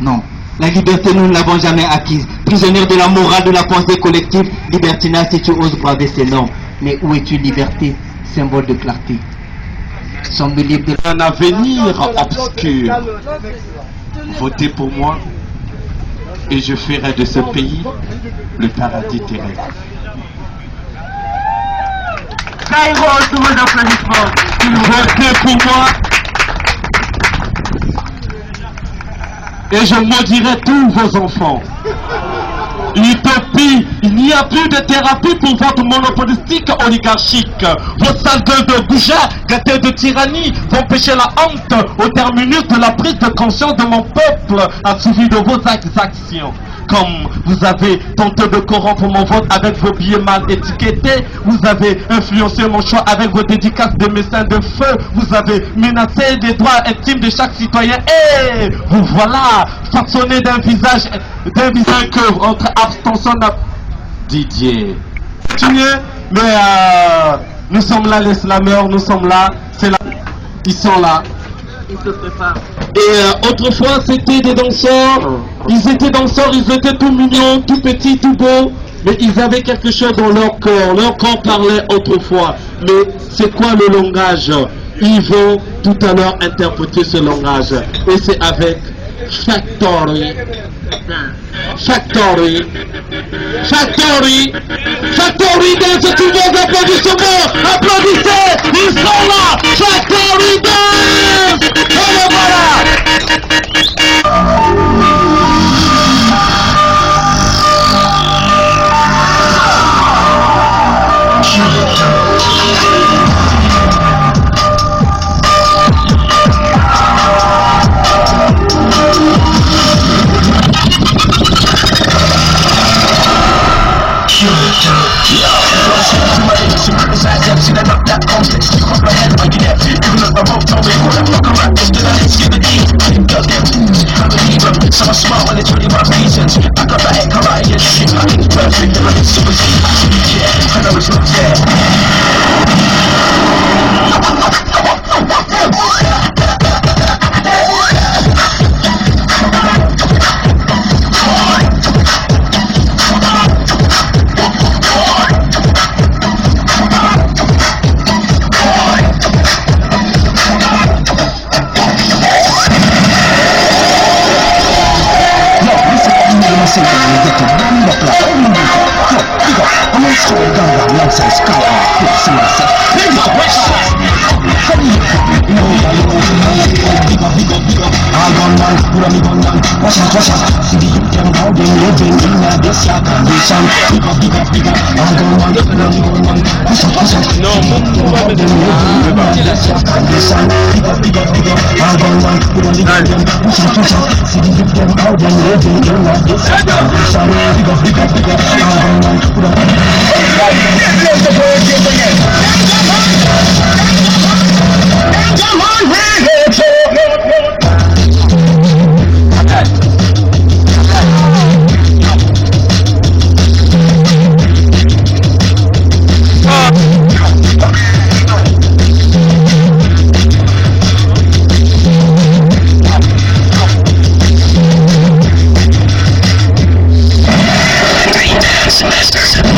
Non. La liberté, nous ne l'avons jamais acquise. Prisonnière de la morale, de la pensée collective, libertinage si tu oses braver ces normes. Mais où es-tu liberté, symbole de clarté Sommes-nous libres de un avenir obscur. Votez pour moi et je ferai de ce pays le paradis terrestre. Votez pour moi et je maudirai tous vos enfants. L'utopie, il n'y a plus de thérapie pour votre monopolistique oligarchique. Vos sales de goujat, gâtés de tyrannie, vont pêcher la honte au terminus de la prise de conscience de mon peuple assouvie de vos exactions. Comme vous avez tenté de corrompre mon vote avec vos billets mal étiquetés, vous avez influencé mon choix avec vos dédicaces de médecins de feu, vous avez menacé les droits intimes de chaque citoyen. Et vous voilà, façonné d'un visage, d'un visage que entre abstention Didier. Continuez, mais euh, nous sommes là, les slameurs, nous sommes là, c'est là, ils sont là. Et euh, autrefois, c'était des danseurs. Ils étaient danseurs, ils étaient tout mignons, tout petits, tout beaux. Mais ils avaient quelque chose dans leur corps. Leur corps parlait autrefois. Mais c'est quoi le langage? Ils vont tout à l'heure interpréter ce langage. Et c'est avec Factory. Factory. Factory. Factory Dance, tout le monde applaudissements. Applaudissez. Ils sont là. Factory Dance. Et le voilà. improvisations Talk about it, karate and shit I think perfect, I'm a I team get I know it's not fair. Satan will get to burn the club Every week, yo, big I'm on school down the alongside Sky on Flip, see myself, big up Come here, you. know that you know Big up, big up, big up, big up All gone down, put on me gone down Watch out, watch out See the youth them how they live this shot This shot Pick up, pick up, pick up I'm going on, I'm going on Push up, push up No, move up the move This shot, this shot Pick up, pick up, pick up I'm going on, I'm on Push up, push up See the victim, how they live in This shot, this shot semesters.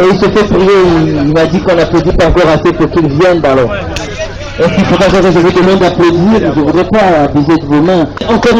Et il se fait prier, il, m'a dit qu'on n'applaudit pas encore assez pour qu'il vienne Alors. Est-ce qu'il faut pas que je vous demande d'applaudir? Je ne voudrais pas abuser de vos mains. Encore